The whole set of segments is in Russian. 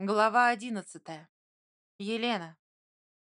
Глава одиннадцатая. Елена.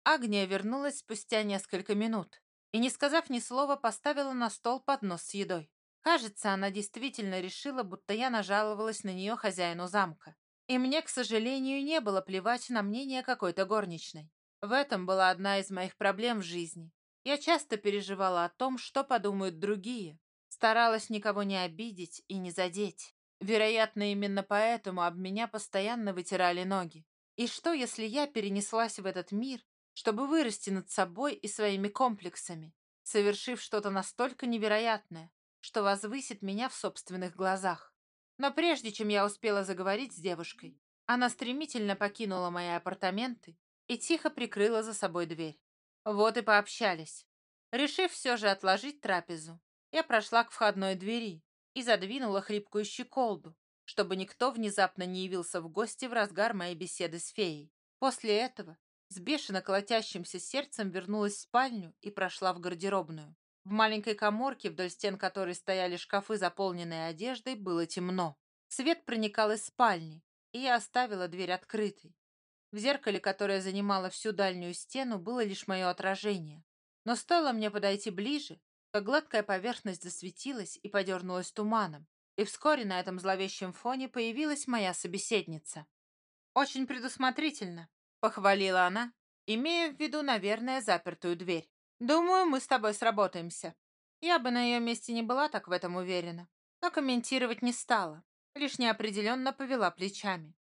Агния вернулась спустя несколько минут и, не сказав ни слова, поставила на стол поднос с едой. Кажется, она действительно решила, будто я нажаловалась на нее хозяину замка. И мне, к сожалению, не было плевать на мнение какой-то горничной. В этом была одна из моих проблем в жизни. Я часто переживала о том, что подумают другие. Старалась никого не обидеть и не задеть. Вероятно, именно поэтому об меня постоянно вытирали ноги. И что, если я перенеслась в этот мир, чтобы вырасти над собой и своими комплексами, совершив что-то настолько невероятное, что возвысит меня в собственных глазах? Но прежде чем я успела заговорить с девушкой, она стремительно покинула мои апартаменты и тихо прикрыла за собой дверь. Вот и пообщались. Решив все же отложить трапезу, я прошла к входной двери, и задвинула хлипкую щеколду, чтобы никто внезапно не явился в гости в разгар моей беседы с феей. После этого с бешено колотящимся сердцем вернулась в спальню и прошла в гардеробную. В маленькой коморке, вдоль стен которой стояли шкафы, заполненные одеждой, было темно. Свет проникал из спальни, и я оставила дверь открытой. В зеркале, которое занимало всю дальнюю стену, было лишь мое отражение. Но стоило мне подойти ближе, как гладкая поверхность засветилась и подернулась туманом, и вскоре на этом зловещем фоне появилась моя собеседница. «Очень предусмотрительно», — похвалила она, имея в виду, наверное, запертую дверь. «Думаю, мы с тобой сработаемся». Я бы на ее месте не была так в этом уверена, но комментировать не стала, лишь неопределенно повела плечами.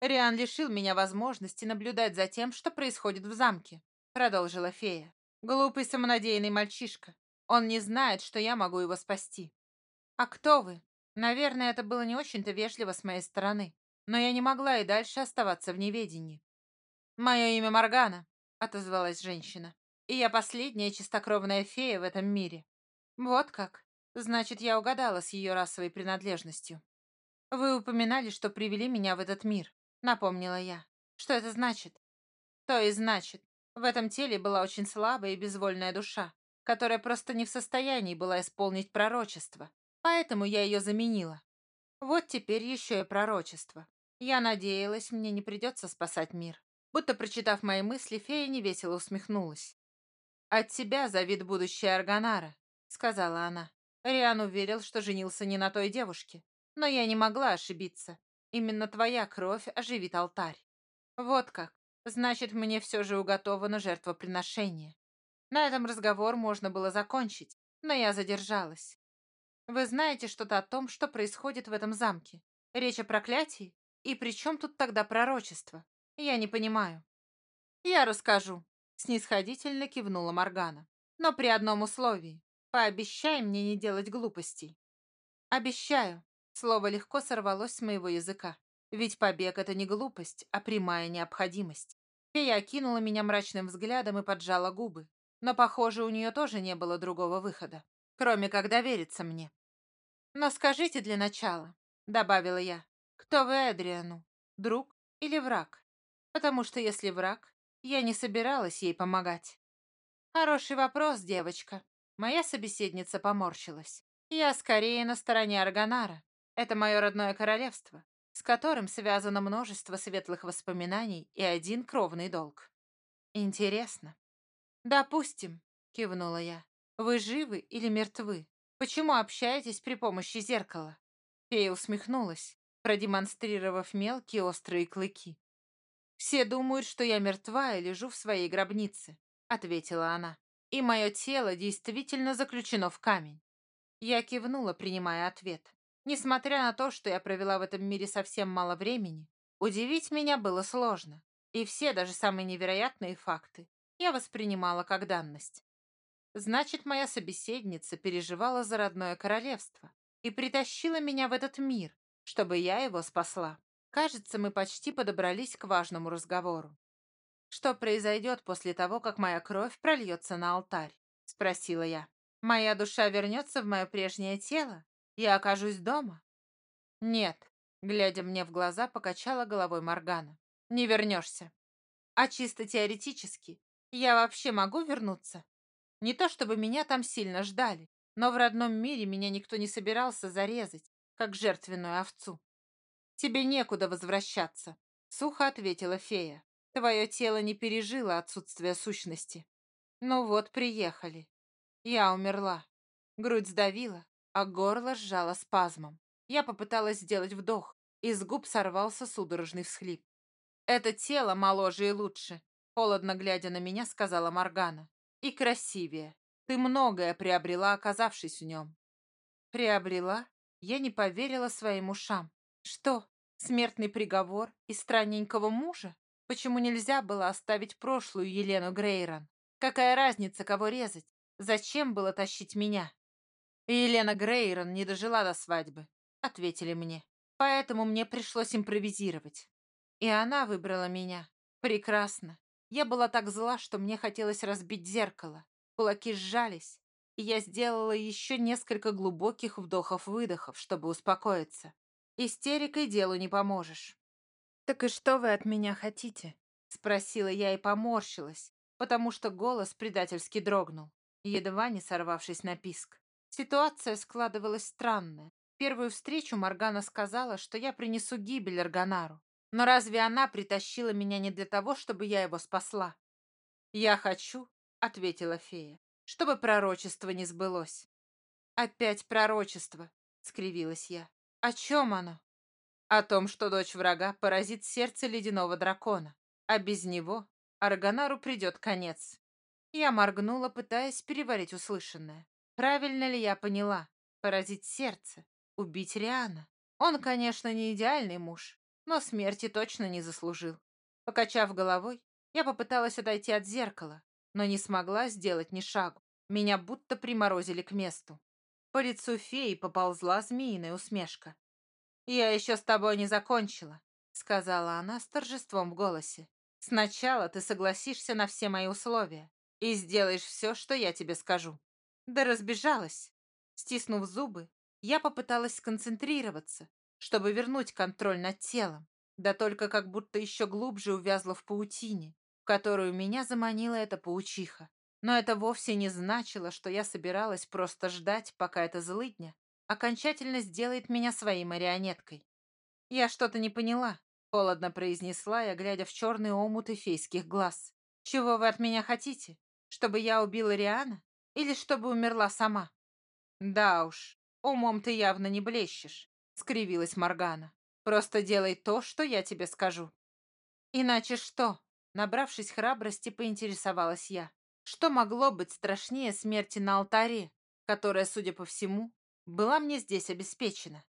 «Риан лишил меня возможности наблюдать за тем, что происходит в замке», — продолжила фея. «Глупый самонадеянный мальчишка. Он не знает, что я могу его спасти. А кто вы? Наверное, это было не очень-то вежливо с моей стороны, но я не могла и дальше оставаться в неведении. Мое имя Моргана, отозвалась женщина, и я последняя чистокровная фея в этом мире. Вот как. Значит, я угадала с ее расовой принадлежностью. Вы упоминали, что привели меня в этот мир, напомнила я. Что это значит? То и значит. В этом теле была очень слабая и безвольная душа, которая просто не в состоянии была исполнить пророчество, поэтому я ее заменила. Вот теперь еще и пророчество. Я надеялась, мне не придется спасать мир. Будто прочитав мои мысли, фея невесело усмехнулась. «От тебя завид будущее Арганара», — сказала она. Риан уверил, что женился не на той девушке. Но я не могла ошибиться. Именно твоя кровь оживит алтарь. Вот как. Значит, мне все же уготовано жертвоприношение. На этом разговор можно было закончить, но я задержалась. Вы знаете что-то о том, что происходит в этом замке? Речь о проклятии? И при чем тут тогда пророчество? Я не понимаю. Я расскажу, снисходительно кивнула Моргана. Но при одном условии. Пообещай мне не делать глупостей. Обещаю. Слово легко сорвалось с моего языка. Ведь побег — это не глупость, а прямая необходимость. Фея окинула меня мрачным взглядом и поджала губы. Но, похоже, у нее тоже не было другого выхода, кроме как довериться мне. «Но скажите для начала», — добавила я, — «кто вы Эдриану, друг или враг? Потому что если враг, я не собиралась ей помогать». «Хороший вопрос, девочка». Моя собеседница поморщилась. «Я скорее на стороне Арганара. Это мое родное королевство, с которым связано множество светлых воспоминаний и один кровный долг. Интересно, «Допустим», — кивнула я. «Вы живы или мертвы? Почему общаетесь при помощи зеркала?» Фея усмехнулась, продемонстрировав мелкие острые клыки. «Все думают, что я мертва и лежу в своей гробнице», — ответила она. «И мое тело действительно заключено в камень». Я кивнула, принимая ответ. Несмотря на то, что я провела в этом мире совсем мало времени, удивить меня было сложно. И все, даже самые невероятные факты, я воспринимала как данность. Значит, моя собеседница переживала за родное королевство и притащила меня в этот мир, чтобы я его спасла. Кажется, мы почти подобрались к важному разговору. «Что произойдет после того, как моя кровь прольется на алтарь?» — спросила я. «Моя душа вернется в мое прежнее тело? Я окажусь дома?» «Нет», — глядя мне в глаза, покачала головой Моргана. «Не вернешься. А чисто теоретически я вообще могу вернуться? Не то чтобы меня там сильно ждали, но в родном мире меня никто не собирался зарезать, как жертвенную овцу. Тебе некуда возвращаться, Сухо ответила фея. Твое тело не пережило отсутствие сущности. Ну вот, приехали. Я умерла. Грудь сдавила, а горло сжало спазмом. Я попыталась сделать вдох, из губ сорвался судорожный всхлип. «Это тело моложе и лучше», — холодно глядя на меня, сказала Моргана. «И красивее. Ты многое приобрела, оказавшись в нем». «Приобрела?» Я не поверила своим ушам. «Что, смертный приговор и странненького мужа? Почему нельзя было оставить прошлую Елену Грейрон? Какая разница, кого резать? Зачем было тащить меня?» «Елена Грейрон не дожила до свадьбы», — ответили мне. «Поэтому мне пришлось импровизировать. И она выбрала меня. Прекрасно. Я была так зла, что мне хотелось разбить зеркало. Кулаки сжались, и я сделала еще несколько глубоких вдохов-выдохов, чтобы успокоиться. Истерикой делу не поможешь. «Так и что вы от меня хотите?» — спросила я и поморщилась, потому что голос предательски дрогнул, едва не сорвавшись на писк. Ситуация складывалась странная. Первую встречу Моргана сказала, что я принесу гибель Арганару. Но разве она притащила меня не для того, чтобы я его спасла? «Я хочу», — ответила фея, — «чтобы пророчество не сбылось». «Опять пророчество», — скривилась я. «О чем оно?» «О том, что дочь врага поразит сердце ледяного дракона, а без него Арганару придет конец». Я моргнула, пытаясь переварить услышанное. Правильно ли я поняла? Поразить сердце, убить Риана. Он, конечно, не идеальный муж, но смерти точно не заслужил. Покачав головой, я попыталась отойти от зеркала, но не смогла сделать ни шагу. Меня будто приморозили к месту. По лицу феи поползла змеиная усмешка. «Я еще с тобой не закончила», — сказала она с торжеством в голосе. «Сначала ты согласишься на все мои условия и сделаешь все, что я тебе скажу». Да разбежалась. Стиснув зубы, я попыталась сконцентрироваться, чтобы вернуть контроль над телом, да только как будто еще глубже увязла в паутине, в которую меня заманила эта паучиха. Но это вовсе не значило, что я собиралась просто ждать, пока эта злыдня окончательно сделает меня своей марионеткой. Я что-то не поняла, холодно произнесла я, глядя в черный омут эфейских глаз. Чего вы от меня хотите? Чтобы я убила Риана? Или чтобы умерла сама? Да уж, умом ты явно не блещешь, скривилась Моргана. Просто делай то, что я тебе скажу. Иначе что? Набравшись храбрости, поинтересовалась я. Что могло быть страшнее смерти на алтаре, которая, судя по всему, была мне здесь обеспечена?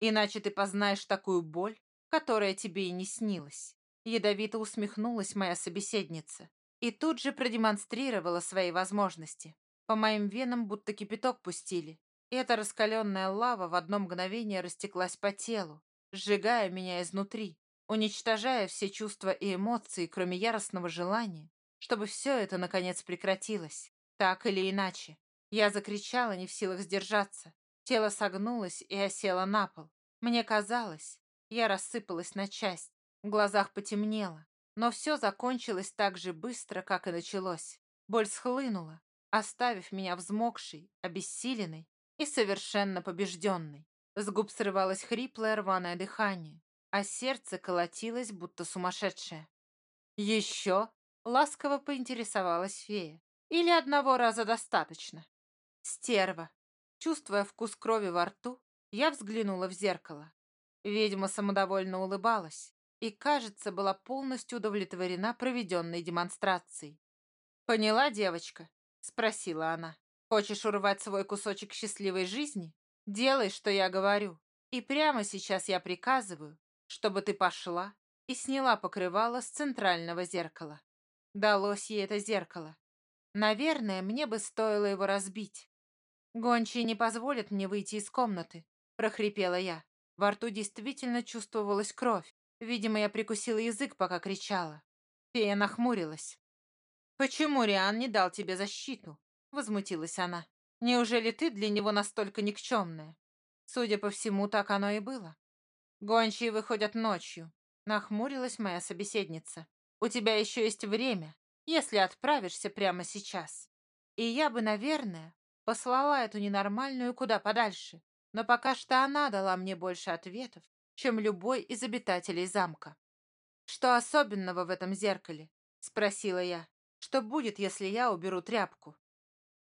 Иначе ты познаешь такую боль, которая тебе и не снилась. Ядовито усмехнулась моя собеседница и тут же продемонстрировала свои возможности. По моим венам будто кипяток пустили. Эта раскаленная лава в одно мгновение растеклась по телу, сжигая меня изнутри, уничтожая все чувства и эмоции, кроме яростного желания, чтобы все это, наконец, прекратилось. Так или иначе. Я закричала, не в силах сдержаться. Тело согнулось и осело на пол. Мне казалось, я рассыпалась на часть, в глазах потемнело. Но все закончилось так же быстро, как и началось. Боль схлынула, оставив меня взмокшей, обессиленной и совершенно побежденной. С губ срывалось хриплое рваное дыхание, а сердце колотилось, будто сумасшедшее. «Еще?» — ласково поинтересовалась фея. «Или одного раза достаточно?» «Стерва!» Чувствуя вкус крови во рту, я взглянула в зеркало. Ведьма самодовольно улыбалась и, кажется, была полностью удовлетворена проведенной демонстрацией. «Поняла, девочка?» — спросила она. «Хочешь урвать свой кусочек счастливой жизни? Делай, что я говорю. И прямо сейчас я приказываю, чтобы ты пошла и сняла покрывало с центрального зеркала». Далось ей это зеркало. Наверное, мне бы стоило его разбить. «Гончие не позволят мне выйти из комнаты», — прохрипела я. Во рту действительно чувствовалась кровь. Видимо, я прикусила язык, пока кричала. Фея нахмурилась. «Почему Риан не дал тебе защиту?» — возмутилась она. «Неужели ты для него настолько никчемная?» Судя по всему, так оно и было. «Гончие выходят ночью», — нахмурилась моя собеседница. «У тебя еще есть время, если отправишься прямо сейчас. И я бы, наверное, послала эту ненормальную куда подальше, но пока что она дала мне больше ответов, чем любой из обитателей замка. «Что особенного в этом зеркале?» — спросила я. «Что будет, если я уберу тряпку?»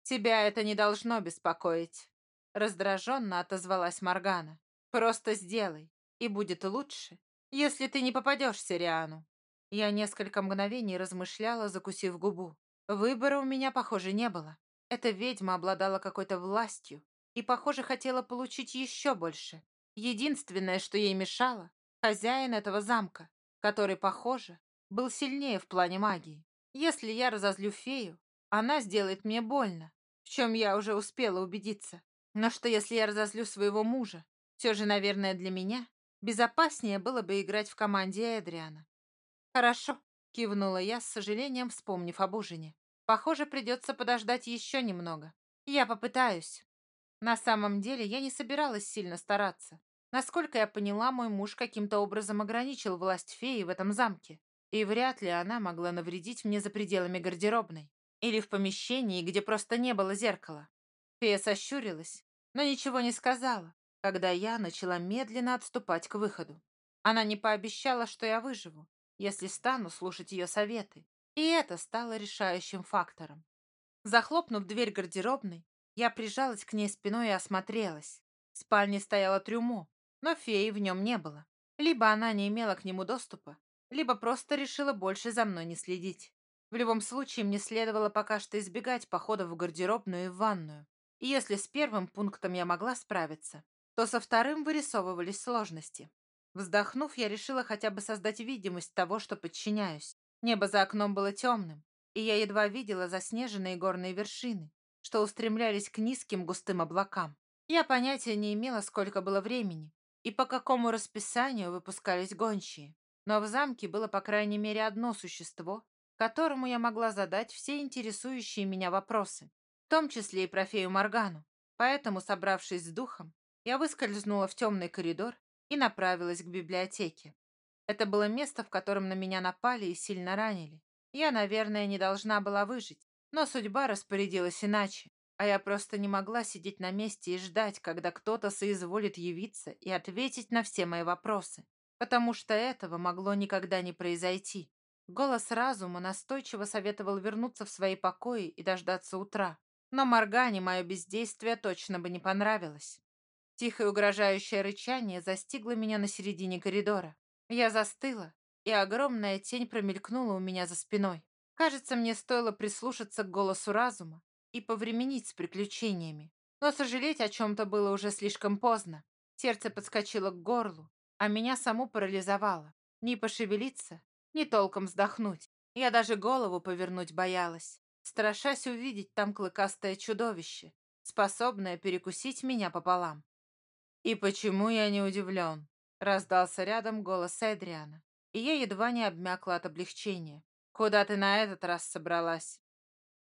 «Тебя это не должно беспокоить», — раздраженно отозвалась Моргана. «Просто сделай, и будет лучше, если ты не попадешься Риану». Я несколько мгновений размышляла, закусив губу. Выбора у меня, похоже, не было. Эта ведьма обладала какой-то властью и, похоже, хотела получить еще больше. Единственное, что ей мешало, хозяин этого замка, который, похоже, был сильнее в плане магии. Если я разозлю фею, она сделает мне больно, в чем я уже успела убедиться. Но что, если я разозлю своего мужа? Все же, наверное, для меня безопаснее было бы играть в команде Эдриана. «Хорошо», — кивнула я, с сожалением вспомнив об ужине. «Похоже, придется подождать еще немного. Я попытаюсь». На самом деле, я не собиралась сильно стараться. Насколько я поняла, мой муж каким-то образом ограничил власть феи в этом замке, и вряд ли она могла навредить мне за пределами гардеробной или в помещении, где просто не было зеркала. Фея сощурилась, но ничего не сказала, когда я начала медленно отступать к выходу. Она не пообещала, что я выживу, если стану слушать ее советы, и это стало решающим фактором. Захлопнув дверь гардеробной, я прижалась к ней спиной и осмотрелась. В спальне стояло трюмо, но феи в нем не было. Либо она не имела к нему доступа, либо просто решила больше за мной не следить. В любом случае, мне следовало пока что избегать походов в гардеробную и в ванную. И если с первым пунктом я могла справиться, то со вторым вырисовывались сложности. Вздохнув, я решила хотя бы создать видимость того, что подчиняюсь. Небо за окном было темным, и я едва видела заснеженные горные вершины, что устремлялись к низким густым облакам. Я понятия не имела, сколько было времени и по какому расписанию выпускались гончие. Но в замке было по крайней мере одно существо, которому я могла задать все интересующие меня вопросы, в том числе и про фею Моргану. Поэтому, собравшись с духом, я выскользнула в темный коридор и направилась к библиотеке. Это было место, в котором на меня напали и сильно ранили. Я, наверное, не должна была выжить, но судьба распорядилась иначе, а я просто не могла сидеть на месте и ждать, когда кто-то соизволит явиться и ответить на все мои вопросы, потому что этого могло никогда не произойти. Голос разума настойчиво советовал вернуться в свои покои и дождаться утра, но Моргане мое бездействие точно бы не понравилось. Тихое угрожающее рычание застигло меня на середине коридора. Я застыла, и огромная тень промелькнула у меня за спиной. Кажется, мне стоило прислушаться к голосу разума и повременить с приключениями. Но сожалеть о чем-то было уже слишком поздно. Сердце подскочило к горлу, а меня саму парализовало. Ни пошевелиться, ни толком вздохнуть. Я даже голову повернуть боялась, страшась увидеть там клыкастое чудовище, способное перекусить меня пополам. «И почему я не удивлен?» — раздался рядом голос Эдриана, и я едва не обмякла от облегчения. «Куда ты на этот раз собралась?»